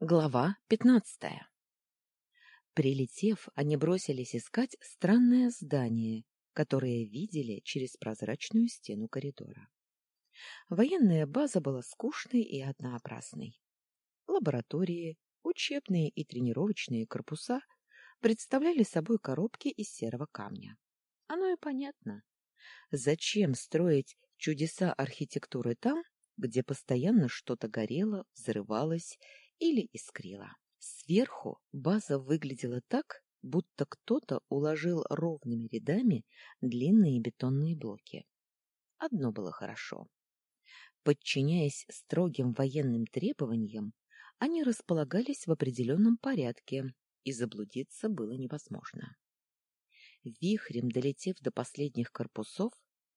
Глава пятнадцатая Прилетев, они бросились искать странное здание, которое видели через прозрачную стену коридора. Военная база была скучной и однообразной. Лаборатории, учебные и тренировочные корпуса представляли собой коробки из серого камня. Оно и понятно. Зачем строить чудеса архитектуры там, где постоянно что-то горело, взрывалось или искрило? Сверху база выглядела так, будто кто-то уложил ровными рядами длинные бетонные блоки. Одно было хорошо. Подчиняясь строгим военным требованиям, они располагались в определенном порядке, и заблудиться было невозможно. Вихрем долетев до последних корпусов,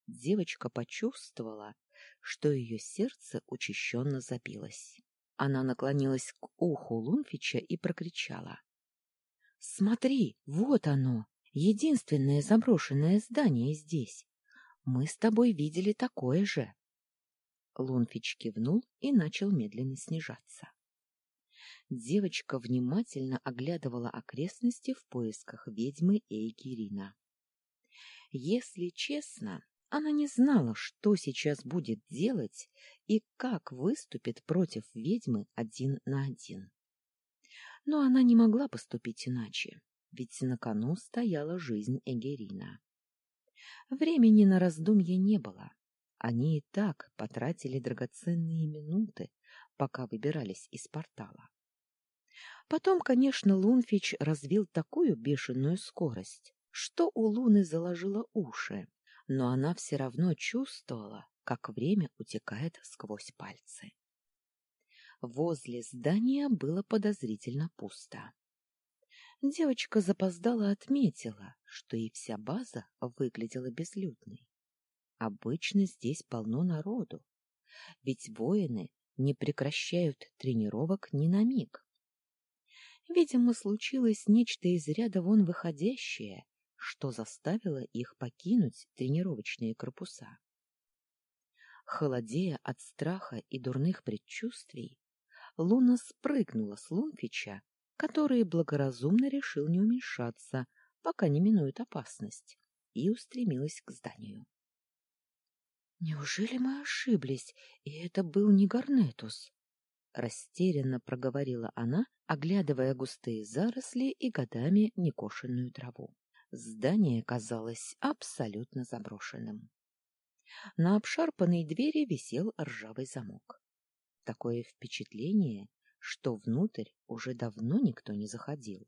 девочка почувствовала, что ее сердце учащенно забилось. Она наклонилась к уху Лунфича и прокричала. — Смотри, вот оно, единственное заброшенное здание здесь. Мы с тобой видели такое же. Лунфич кивнул и начал медленно снижаться. Девочка внимательно оглядывала окрестности в поисках ведьмы Эйгирина. Если честно, она не знала, что сейчас будет делать и как выступит против ведьмы один на один. Но она не могла поступить иначе, ведь на кону стояла жизнь Эгерина. Времени на раздумье не было. Они и так потратили драгоценные минуты, пока выбирались из портала. Потом, конечно, Лунфич развил такую бешеную скорость, что у Луны заложило уши, но она все равно чувствовала, как время утекает сквозь пальцы. Возле здания было подозрительно пусто. Девочка запоздала отметила, что и вся база выглядела безлюдной. Обычно здесь полно народу, ведь воины не прекращают тренировок ни на миг. Видимо, случилось нечто из ряда вон выходящее, что заставило их покинуть тренировочные корпуса. Холодея от страха и дурных предчувствий, Луна спрыгнула с Лунфича, который благоразумно решил не уменьшаться, пока не минует опасность, и устремилась к зданию. Неужели мы ошиблись, и это был не Гарнетус? растерянно проговорила она, оглядывая густые заросли и годами некошенную траву. Здание казалось абсолютно заброшенным. На обшарпанной двери висел ржавый замок. Такое впечатление, что внутрь уже давно никто не заходил.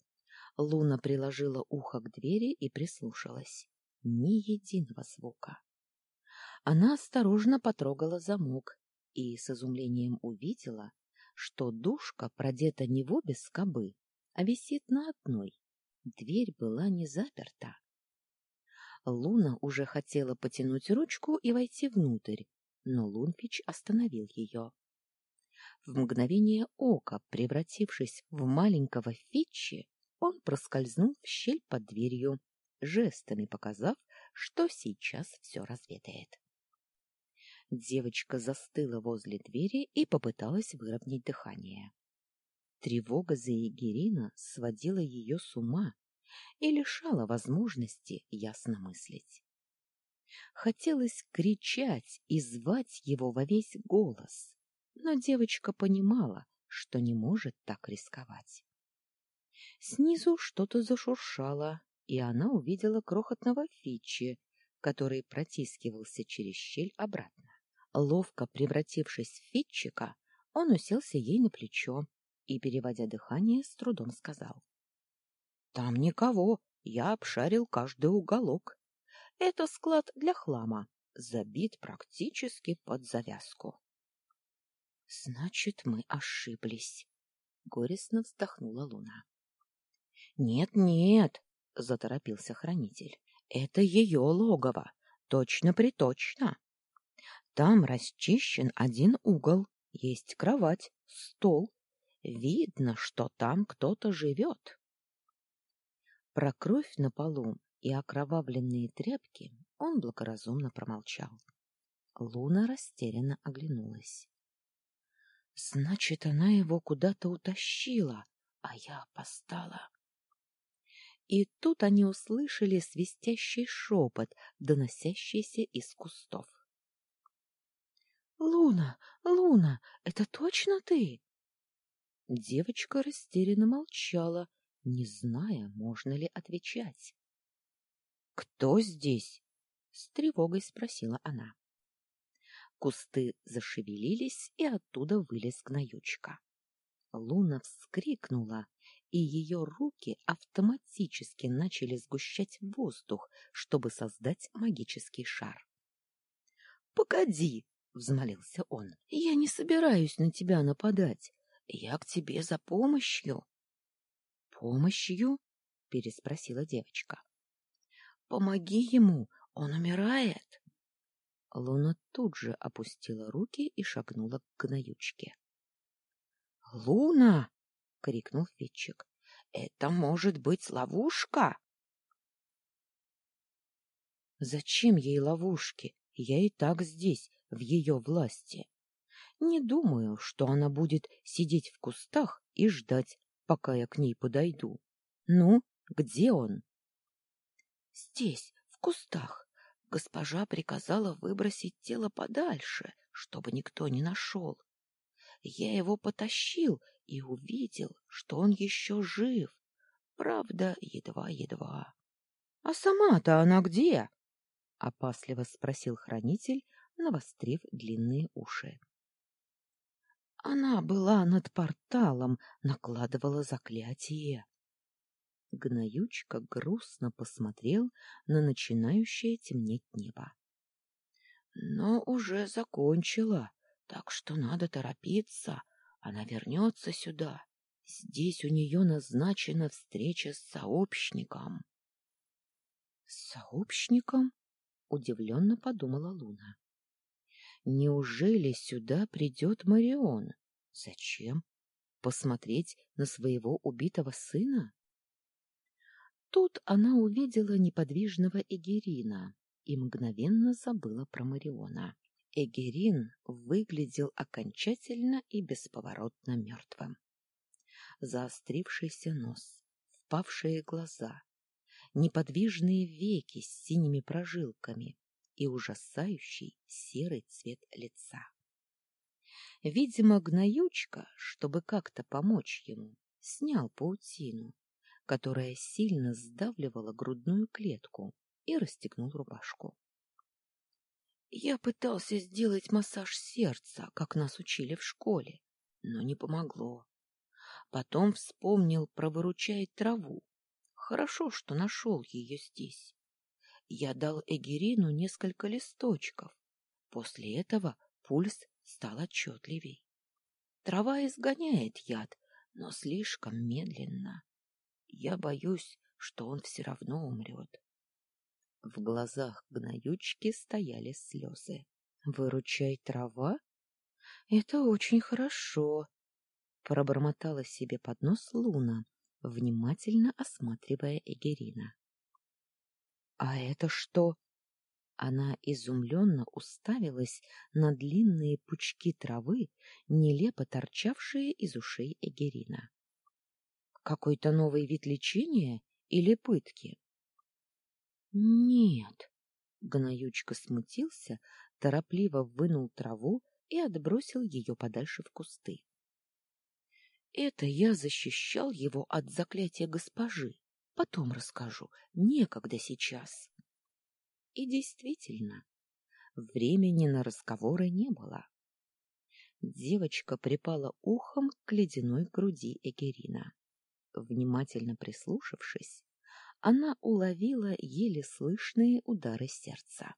Луна приложила ухо к двери и прислушалась. Ни единого звука. Она осторожно потрогала замок и с изумлением увидела, что душка продета не в обе скобы, а висит на одной. Дверь была не заперта. Луна уже хотела потянуть ручку и войти внутрь, но Лунфич остановил ее. В мгновение ока, превратившись в маленького Фитчи, он проскользнул в щель под дверью, жестами показав, что сейчас все разведает. Девочка застыла возле двери и попыталась выровнять дыхание. Тревога за Егерина сводила ее с ума и лишала возможности ясно мыслить. Хотелось кричать и звать его во весь голос, но девочка понимала, что не может так рисковать. Снизу что-то зашуршало, и она увидела крохотного Фичи, который протискивался через щель обратно. Ловко превратившись в фитчика, он уселся ей на плечо и, переводя дыхание, с трудом сказал. — Там никого, я обшарил каждый уголок. Это склад для хлама, забит практически под завязку. — Значит, мы ошиблись, — горестно вздохнула Луна. «Нет, — Нет-нет, — заторопился хранитель, — это ее логово, точно-приточно. Там расчищен один угол, есть кровать, стол. Видно, что там кто-то живет. Про кровь на полу и окровавленные тряпки он благоразумно промолчал. Луна растерянно оглянулась. Значит, она его куда-то утащила, а я опоздала. И тут они услышали свистящий шепот, доносящийся из кустов. — Луна, Луна, это точно ты? Девочка растерянно молчала, не зная, можно ли отвечать. — Кто здесь? — с тревогой спросила она. Кусты зашевелились, и оттуда вылез гноючка. Луна вскрикнула, и ее руки автоматически начали сгущать воздух, чтобы создать магический шар. — Погоди! — взмолился он. — Я не собираюсь на тебя нападать. Я к тебе за помощью. — Помощью? — переспросила девочка. — Помоги ему, он умирает. Луна тут же опустила руки и шагнула к гноючке. — Луна! — крикнул Фитчик. — Это может быть ловушка! — Зачем ей ловушки? Я и так здесь, в ее власти. Не думаю, что она будет сидеть в кустах и ждать, пока я к ней подойду. Ну, где он? — Здесь, в кустах. Госпожа приказала выбросить тело подальше, чтобы никто не нашел. Я его потащил и увидел, что он еще жив. Правда, едва-едва. — А сама-то она где? — опасливо спросил хранитель, навострив длинные уши. Она была над порталом, накладывала заклятие. Гноючка грустно посмотрел на начинающее темнеть небо. Но уже закончила, так что надо торопиться. Она вернется сюда. Здесь у нее назначена встреча с сообщником. — Сообщником? — удивленно подумала Луна. — Неужели сюда придет Марион? Зачем? Посмотреть на своего убитого сына? Тут она увидела неподвижного Эгерина и мгновенно забыла про Мариона. Эгерин выглядел окончательно и бесповоротно мертвым. Заострившийся нос, впавшие глаза, неподвижные веки с синими прожилками и ужасающий серый цвет лица. Видимо, гноючка, чтобы как-то помочь ему, снял паутину которая сильно сдавливала грудную клетку, и расстегнул рубашку. Я пытался сделать массаж сердца, как нас учили в школе, но не помогло. Потом вспомнил про выручай траву. Хорошо, что нашел ее здесь. Я дал Эгерину несколько листочков. После этого пульс стал отчетливей. Трава изгоняет яд, но слишком медленно. Я боюсь, что он все равно умрет. В глазах гноючки стояли слезы. «Выручай трава? Это очень хорошо!» Пробормотала себе под нос Луна, внимательно осматривая Эгерина. «А это что?» Она изумленно уставилась на длинные пучки травы, нелепо торчавшие из ушей Эгерина. Какой-то новый вид лечения или пытки? Нет. Гноючка смутился, торопливо вынул траву и отбросил ее подальше в кусты. Это я защищал его от заклятия госпожи. Потом расскажу, некогда сейчас. И действительно, времени на разговоры не было. Девочка припала ухом к ледяной груди Эгерина. Внимательно прислушавшись, она уловила еле слышные удары сердца.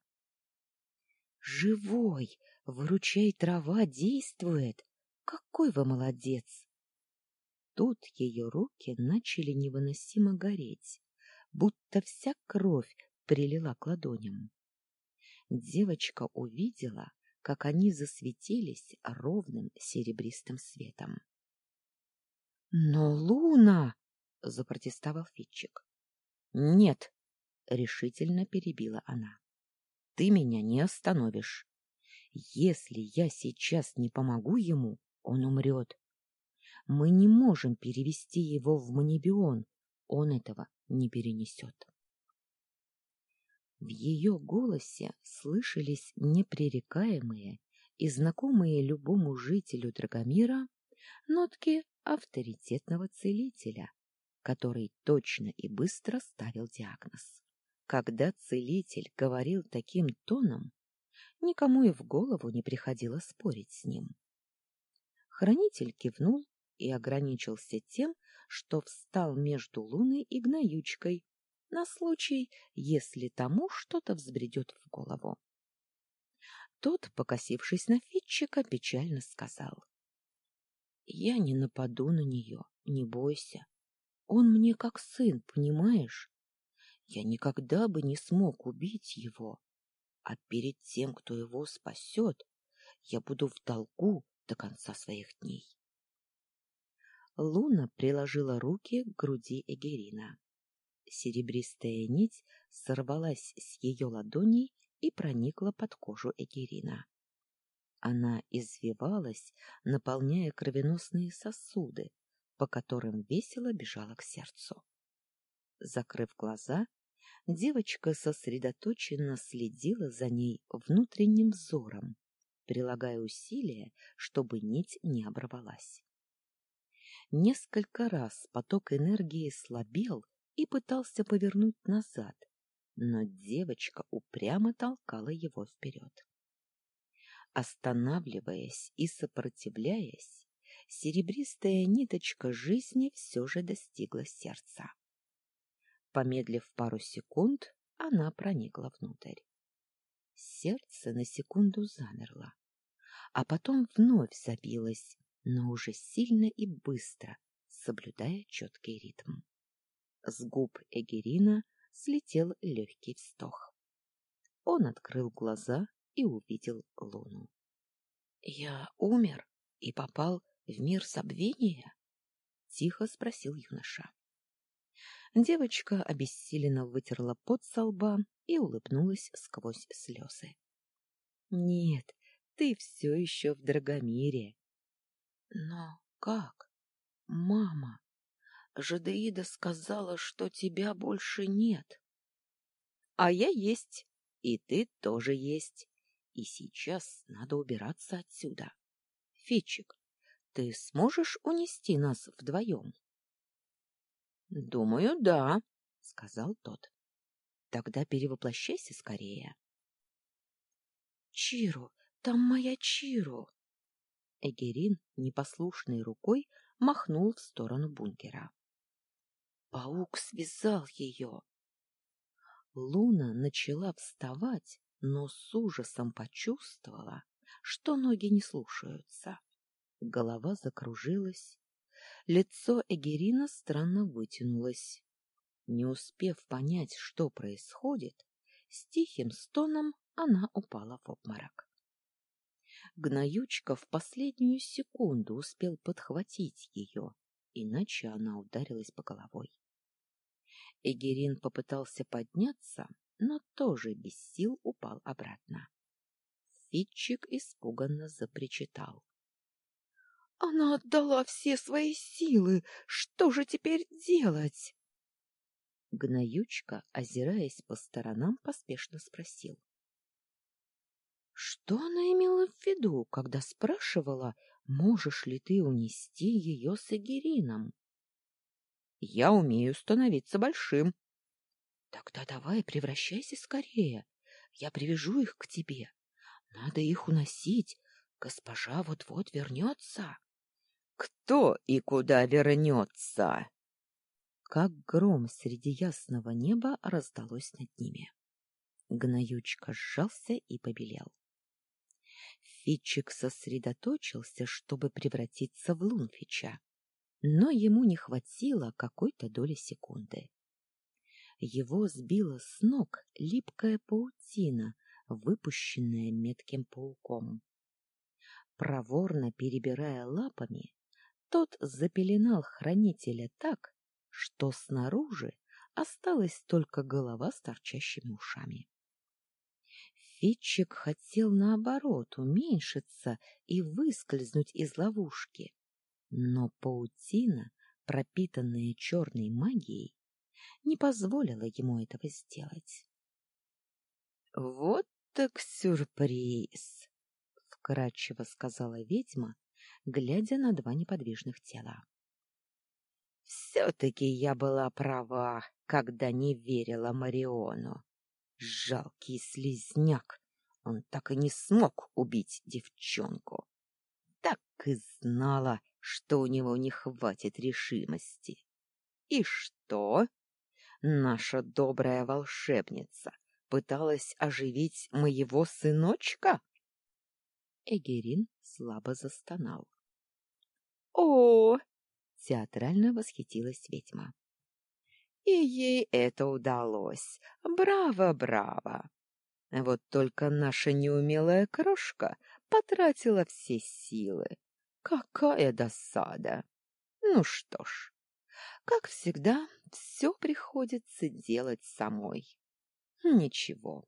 «Живой! Выручай, трава действует! Какой вы молодец!» Тут ее руки начали невыносимо гореть, будто вся кровь прилила к ладоням. Девочка увидела, как они засветились ровным серебристым светом. Но Луна, запротестовал Фитчик. Нет, решительно перебила она. Ты меня не остановишь. Если я сейчас не помогу ему, Он умрет. Мы не можем перевести его в Манибион. Он этого не перенесет. В ее голосе слышались непререкаемые и знакомые любому жителю Драгомира нотки авторитетного целителя, который точно и быстро ставил диагноз. Когда целитель говорил таким тоном, никому и в голову не приходило спорить с ним. Хранитель кивнул и ограничился тем, что встал между Луной и Гноючкой на случай, если тому что-то взбредет в голову. Тот, покосившись на Фитчика, печально сказал. — Я не нападу на нее, не бойся. Он мне как сын, понимаешь? Я никогда бы не смог убить его. А перед тем, кто его спасет, я буду в долгу до конца своих дней. Луна приложила руки к груди Эгерина. Серебристая нить сорвалась с ее ладоней и проникла под кожу Эгерина. Она извивалась, наполняя кровеносные сосуды, по которым весело бежала к сердцу. Закрыв глаза, девочка сосредоточенно следила за ней внутренним взором, прилагая усилия, чтобы нить не оборвалась. Несколько раз поток энергии слабел и пытался повернуть назад, но девочка упрямо толкала его вперед. Останавливаясь и сопротивляясь, серебристая ниточка жизни все же достигла сердца. Помедлив пару секунд, она проникла внутрь. Сердце на секунду замерло, а потом вновь забилось, но уже сильно и быстро, соблюдая четкий ритм. С губ Эгерина слетел легкий вздох. Он открыл глаза и увидел луну. — Я умер и попал в мир забвения? — тихо спросил юноша. Девочка обессиленно вытерла пот со лба и улыбнулась сквозь слезы. — Нет, ты все еще в Драгомире. — Но как? Мама, Жадеида сказала, что тебя больше нет. — А я есть, и ты тоже есть. И сейчас надо убираться отсюда. Фичик, ты сможешь унести нас вдвоем? — Думаю, да, — сказал тот. — Тогда перевоплощайся скорее. — Чиру, там моя Чиру! Эгерин непослушной рукой махнул в сторону бункера. Паук связал ее. Луна начала вставать, но с ужасом почувствовала, что ноги не слушаются. Голова закружилась, лицо Эгерина странно вытянулось. Не успев понять, что происходит, с тихим стоном она упала в обморок. Гноючка в последнюю секунду успел подхватить ее, иначе она ударилась по головой. Эгерин попытался подняться, но тоже без сил упал обратно. Фитчик испуганно запричитал. — Она отдала все свои силы! Что же теперь делать? Гноючка, озираясь по сторонам, поспешно спросил. — Что она имела в виду, когда спрашивала, можешь ли ты унести ее с Эгерином? Я умею становиться большим. Тогда давай превращайся скорее. Я привяжу их к тебе. Надо их уносить. Госпожа вот-вот вернется. Кто и куда вернется? Как гром среди ясного неба раздалось над ними. Гноючка сжался и побелел. Фитчик сосредоточился, чтобы превратиться в Лунфича но ему не хватило какой-то доли секунды. Его сбила с ног липкая паутина, выпущенная метким пауком. Проворно перебирая лапами, тот запеленал хранителя так, что снаружи осталась только голова с торчащими ушами. Фитчик хотел, наоборот, уменьшиться и выскользнуть из ловушки, но паутина, пропитанная черной магией, не позволила ему этого сделать. — Вот так сюрприз! — вкратчиво сказала ведьма, глядя на два неподвижных тела. — Все-таки я была права, когда не верила Мариону. Жалкий слизняк! Он так и не смог убить девчонку. Так и знала, что у него не хватит решимости. И что? Наша добрая волшебница пыталась оживить моего сыночка? Эгерин слабо застонал. О! театрально восхитилась ведьма. И ей это удалось. Браво, браво. Вот только наша неумелая крошка потратила все силы. Какая досада! Ну что ж, как всегда, все приходится делать самой. Ничего,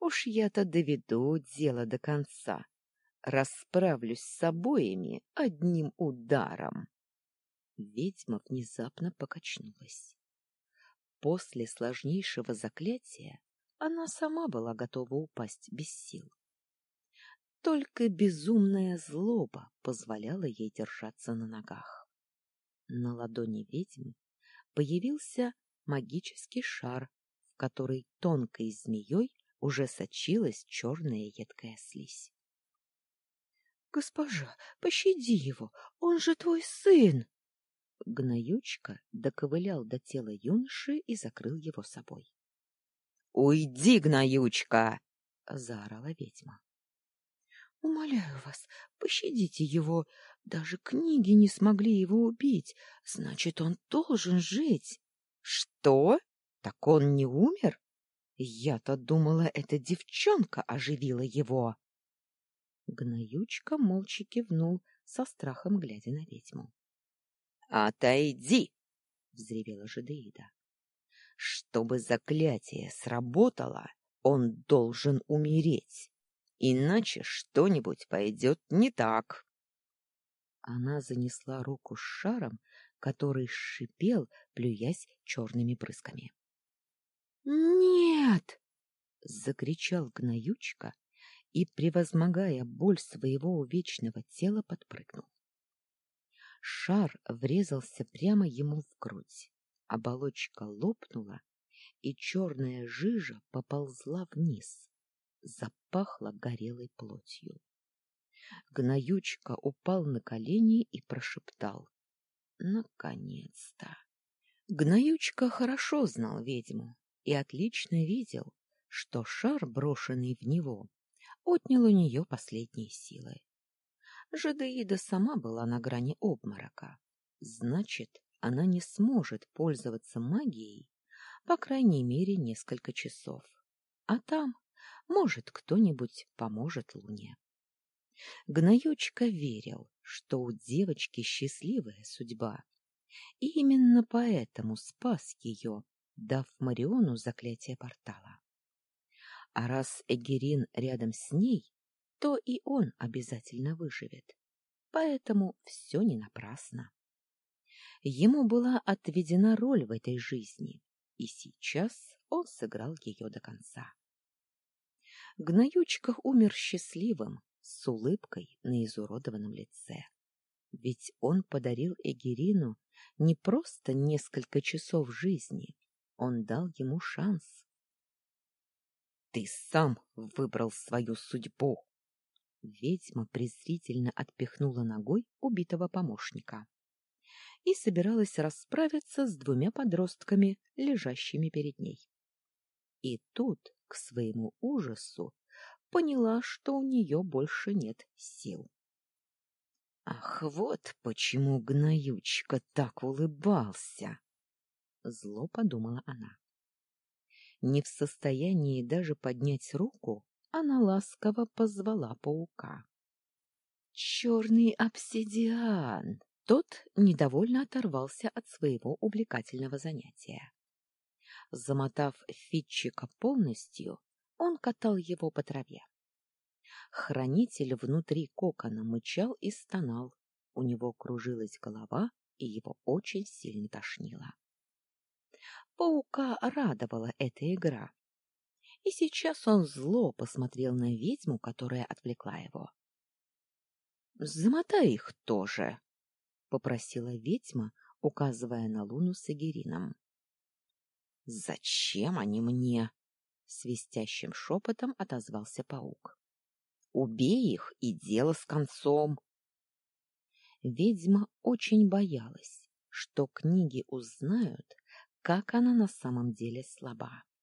уж я-то доведу дело до конца. Расправлюсь с обоими одним ударом. Ведьма внезапно покачнулась. После сложнейшего заклятия она сама была готова упасть без сил. Только безумная злоба позволяла ей держаться на ногах. На ладони ведьмы появился магический шар, в который тонкой змеей уже сочилась черная едкая слизь. — Госпожа, пощади его, он же твой сын! Гноючка доковылял до тела юноши и закрыл его собой. — Уйди, гноючка! — заорала ведьма. — Умоляю вас, пощадите его. Даже книги не смогли его убить. Значит, он должен жить. — Что? Так он не умер? Я-то думала, эта девчонка оживила его. Гноючка молча кивнул, со страхом глядя на ведьму. «Отойди!» — взревела Жадеида. «Чтобы заклятие сработало, он должен умереть, иначе что-нибудь пойдет не так». Она занесла руку с шаром, который шипел, плюясь черными брызгами. «Нет!» — закричал гноючка и, превозмогая боль своего вечного тела, подпрыгнул. Шар врезался прямо ему в грудь. Оболочка лопнула, и черная жижа поползла вниз. Запахло горелой плотью. Гноючка упал на колени и прошептал. Наконец-то! Гноючка хорошо знал ведьму и отлично видел, что шар, брошенный в него, отнял у нее последние силы. Жадеида сама была на грани обморока. Значит, она не сможет пользоваться магией, по крайней мере, несколько часов. А там, может, кто-нибудь поможет Луне. Гноючка верил, что у девочки счастливая судьба, и именно поэтому спас ее, дав Мариону заклятие портала. А раз Эгерин рядом с ней, то и он обязательно выживет. Поэтому все не напрасно. Ему была отведена роль в этой жизни, и сейчас он сыграл ее до конца. Гноючка умер счастливым, с улыбкой на изуродованном лице. Ведь он подарил Эгерину не просто несколько часов жизни, он дал ему шанс. — Ты сам выбрал свою судьбу, Ведьма презрительно отпихнула ногой убитого помощника и собиралась расправиться с двумя подростками, лежащими перед ней. И тут, к своему ужасу, поняла, что у нее больше нет сил. Ах, вот почему гноючка так улыбался! Зло подумала она. Не в состоянии даже поднять руку, она ласково позвала паука. «Черный обсидиан!» Тот недовольно оторвался от своего увлекательного занятия. Замотав Фитчика полностью, он катал его по траве. Хранитель внутри кокона мычал и стонал. У него кружилась голова, и его очень сильно тошнило. Паука радовала эта игра. И сейчас он зло посмотрел на ведьму, которая отвлекла его. — Замотай их тоже, — попросила ведьма, указывая на луну с Эгерином. — Зачем они мне? — свистящим шепотом отозвался паук. — Убей их, и дело с концом. Ведьма очень боялась, что книги узнают, как она на самом деле слаба. —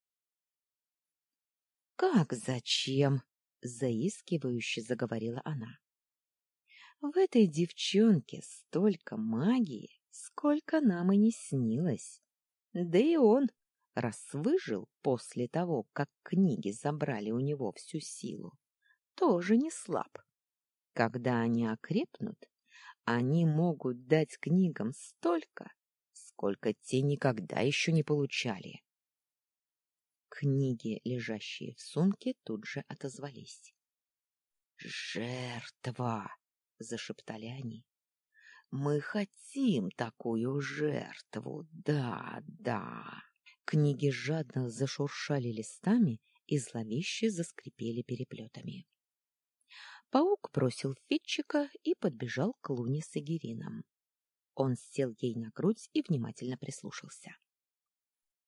Как зачем? — заискивающе заговорила она. — В этой девчонке столько магии, сколько нам и не снилось. Да и он, раз выжил после того, как книги забрали у него всю силу, тоже не слаб. Когда они окрепнут, они могут дать книгам столько, сколько те никогда еще не получали. Книги, лежащие в сумке, тут же отозвались. «Жертва!» — зашептали они. «Мы хотим такую жертву, да, да!» Книги жадно зашуршали листами и зловеще заскрипели переплетами. Паук бросил Фитчика и подбежал к Луне с Эгерином. Он сел ей на грудь и внимательно прислушался. —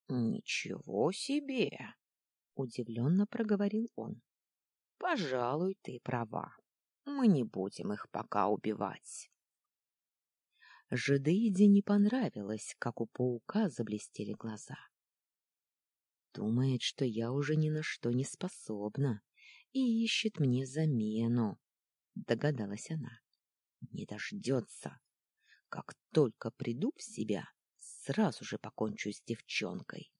Ничего себе! — удивленно проговорил он. — Пожалуй, ты права. Мы не будем их пока убивать. Жидеиде не понравилось, как у паука заблестели глаза. Думает, что я уже ни на что не способна и ищет мне замену, — догадалась она. Не дождется. Как только приду в себя, сразу же покончу с девчонкой.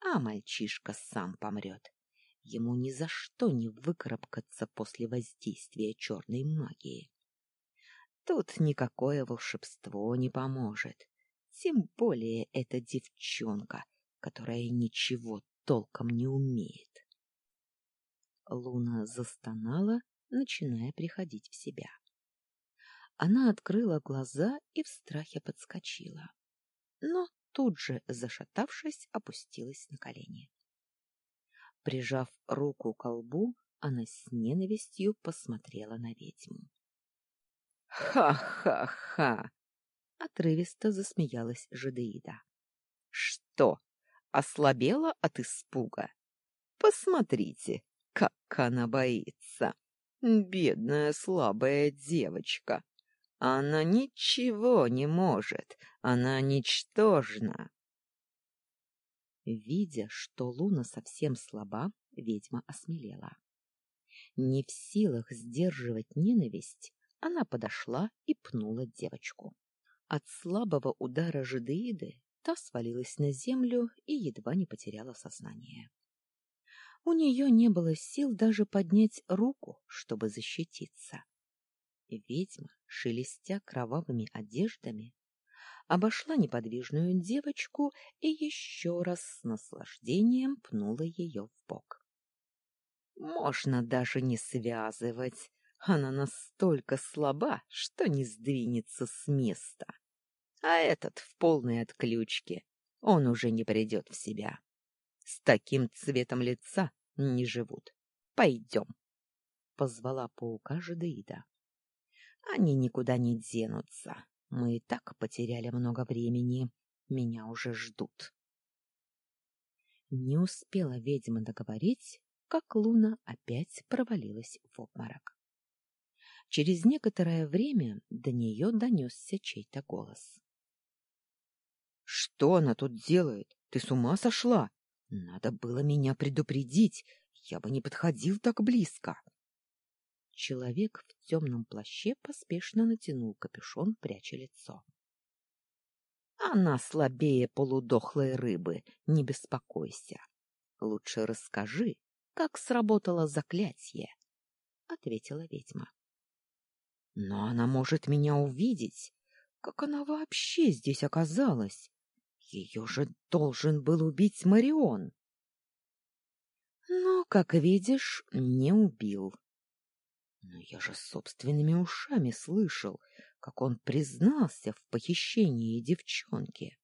А мальчишка сам помрет. Ему ни за что не выкарабкаться после воздействия черной магии. Тут никакое волшебство не поможет. Тем более эта девчонка, которая ничего толком не умеет. Луна застонала, начиная приходить в себя. Она открыла глаза и в страхе подскочила. Но тут же, зашатавшись, опустилась на колени. Прижав руку к лбу, она с ненавистью посмотрела на ведьму. «Ха-ха-ха!» — отрывисто засмеялась Жадеида. «Что, ослабела от испуга? Посмотрите, как она боится! Бедная слабая девочка! Она ничего не может, она ничтожна!» Видя, что Луна совсем слаба, ведьма осмелела. Не в силах сдерживать ненависть, она подошла и пнула девочку. От слабого удара жидеиды та свалилась на землю и едва не потеряла сознание. У нее не было сил даже поднять руку, чтобы защититься. Ведьма, шелестя кровавыми одеждами, обошла неподвижную девочку и еще раз с наслаждением пнула ее в бок. Можно даже не связывать, она настолько слаба, что не сдвинется с места. А этот в полной отключке, он уже не придет в себя. С таким цветом лица не живут. Пойдем. Позвала паука Жадеида. Они никуда не денутся. Мы и так потеряли много времени. Меня уже ждут. Не успела ведьма договорить, как Луна опять провалилась в обморок. Через некоторое время до нее донесся чей-то голос. — Что она тут делает? Ты с ума сошла? Надо было меня предупредить, я бы не подходил так близко. Человек в темном плаще поспешно натянул капюшон, пряча лицо. — Она слабее полудохлой рыбы, не беспокойся. Лучше расскажи, как сработало заклятие, — ответила ведьма. Но она может меня увидеть. Как она вообще здесь оказалась? Ее же должен был убить Марион. Но, как видишь, не убил. Но я же собственными ушами слышал, как он признался в похищении девчонки.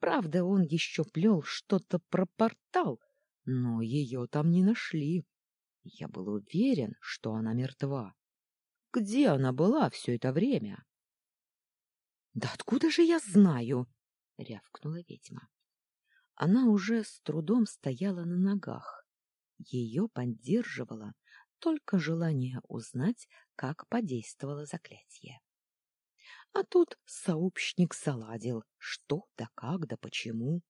Правда, он еще плел что-то про портал, но ее там не нашли. Я был уверен, что она мертва. Где она была все это время? — Да откуда же я знаю? — рявкнула ведьма. Она уже с трудом стояла на ногах. Ее поддерживало только желание узнать, как подействовало заклятие. А тут сообщник заладил, что да как да почему.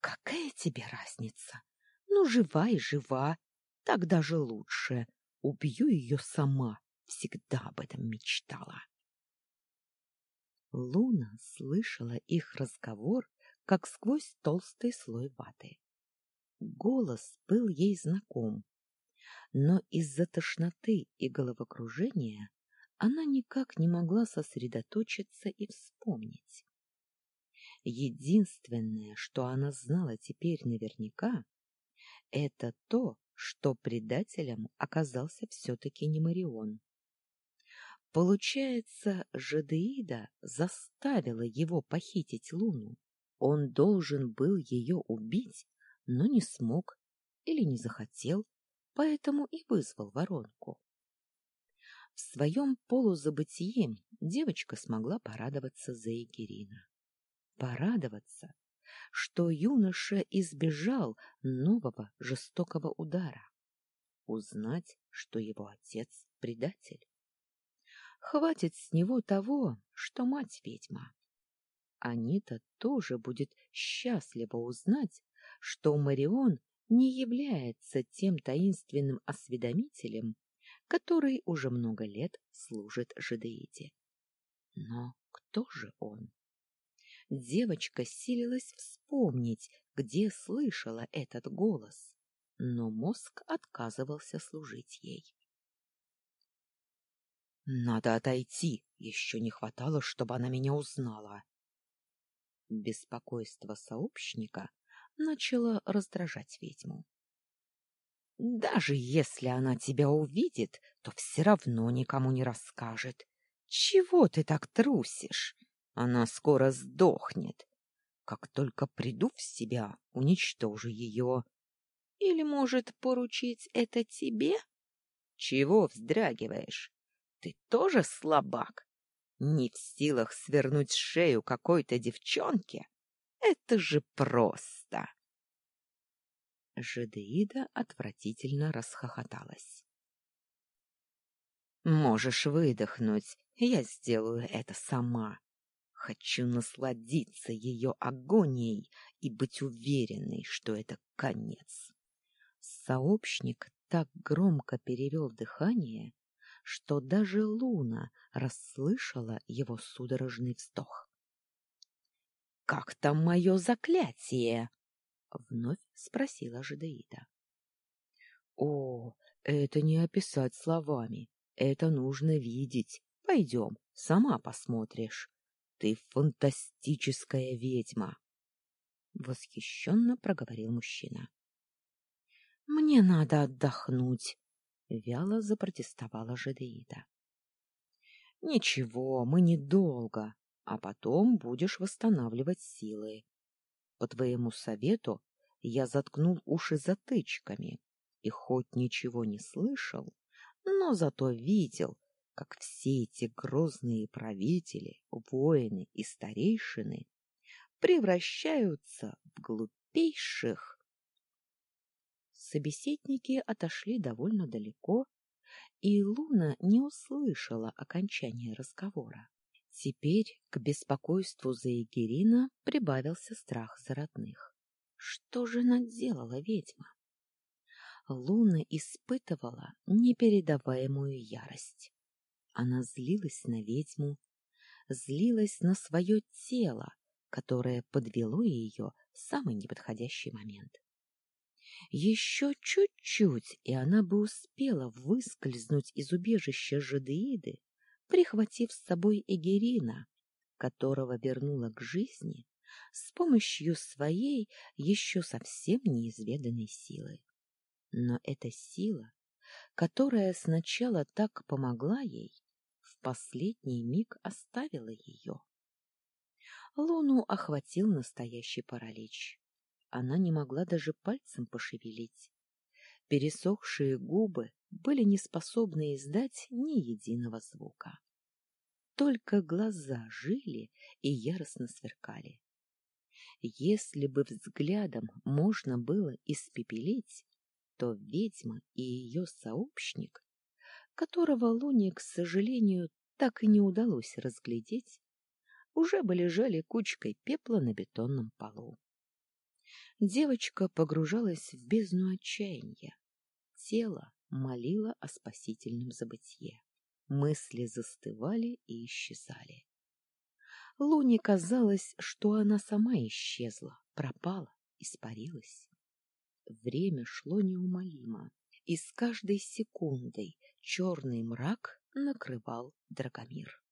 Какая тебе разница? Ну, жива и жива, так даже лучше. Убью ее сама, всегда об этом мечтала. Луна слышала их разговор, как сквозь толстый слой ваты. Голос был ей знаком, но из-за тошноты и головокружения она никак не могла сосредоточиться и вспомнить. Единственное, что она знала теперь наверняка, это то, что предателем оказался все-таки не Марион. Получается, Жадеида заставила его похитить Луну. Он должен был ее убить, но не смог или не захотел, поэтому и вызвал воронку. В своем полузабытии девочка смогла порадоваться за Егерина. Порадоваться, что юноша избежал нового жестокого удара. Узнать, что его отец — предатель. Хватит с него того, что мать ведьма. Анита тоже будет счастлива узнать, что Марион не является тем таинственным осведомителем, который уже много лет служит жидеите. Но кто же он? Девочка силилась вспомнить, где слышала этот голос, но мозг отказывался служить ей. Надо отойти, еще не хватало, чтобы она меня узнала. Беспокойство сообщника начало раздражать ведьму. Даже если она тебя увидит, то все равно никому не расскажет. Чего ты так трусишь? Она скоро сдохнет. Как только приду в себя, уничтожу ее. Или, может, поручить это тебе? Чего вздрагиваешь? Ты тоже слабак? Не в силах свернуть шею какой-то девчонке? Это же просто. Жидеида отвратительно расхохоталась. Можешь выдохнуть, я сделаю это сама. Хочу насладиться ее агонией и быть уверенной, что это конец. Сообщник так громко перевел дыхание, что даже Луна расслышала его судорожный вздох. — Как там мое заклятие? — вновь спросила Жидеида. — О, это не описать словами, это нужно видеть. Пойдем, сама посмотришь. Ты фантастическая ведьма! — восхищенно проговорил мужчина. — Мне надо отдохнуть, — вяло запротестовала Жадеида. — Ничего, мы недолго, а потом будешь восстанавливать силы. По твоему совету я заткнул уши затычками и хоть ничего не слышал, но зато видел, как все эти грозные правители, воины и старейшины превращаются в глупейших Собеседники отошли довольно далеко, и Луна не услышала окончания разговора. Теперь к беспокойству за Егерина прибавился страх за родных. Что же наделала ведьма? Луна испытывала непередаваемую ярость. Она злилась на ведьму, злилась на свое тело, которое подвело ее в самый неподходящий момент. Еще чуть-чуть, и она бы успела выскользнуть из убежища Жадеиды, прихватив с собой Эгерина, которого вернула к жизни с помощью своей еще совсем неизведанной силы. Но эта сила, которая сначала так помогла ей, в последний миг оставила ее. Луну охватил настоящий паралич. Она не могла даже пальцем пошевелить. Пересохшие губы были не способны издать ни единого звука. Только глаза жили и яростно сверкали. Если бы взглядом можно было испепелить, то ведьма и ее сообщник, которого Луне, к сожалению, так и не удалось разглядеть, уже бы лежали кучкой пепла на бетонном полу. Девочка погружалась в бездну отчаяния. Тело молило о спасительном забытье. Мысли застывали и исчезали. Луне казалось, что она сама исчезла, пропала, испарилась. Время шло неумолимо, и с каждой секундой черный мрак накрывал Драгомир.